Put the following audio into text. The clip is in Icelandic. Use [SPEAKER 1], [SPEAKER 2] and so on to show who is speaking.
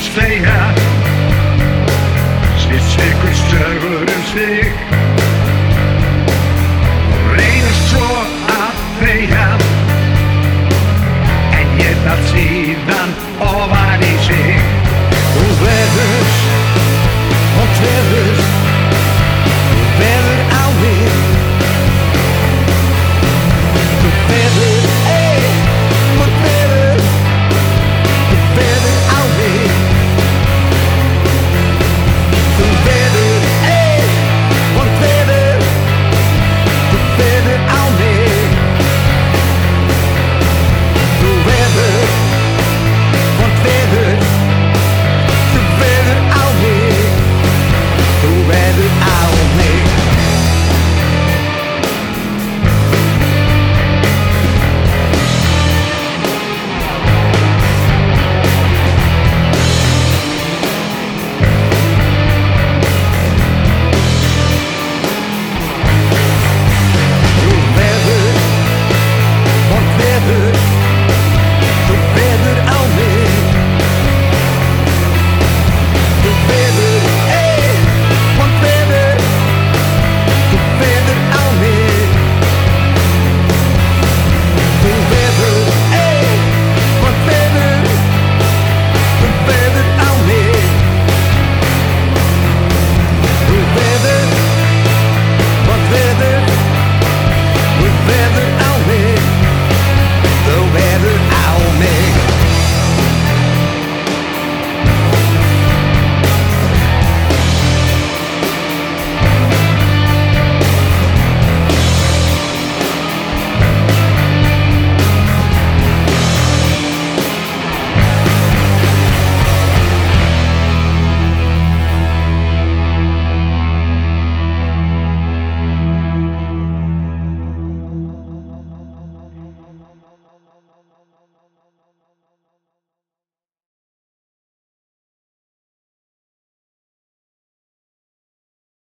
[SPEAKER 1] flest segja Sitt sikur sögur um sig. Og reynir svo að þeyja En ég þarf síðan ofan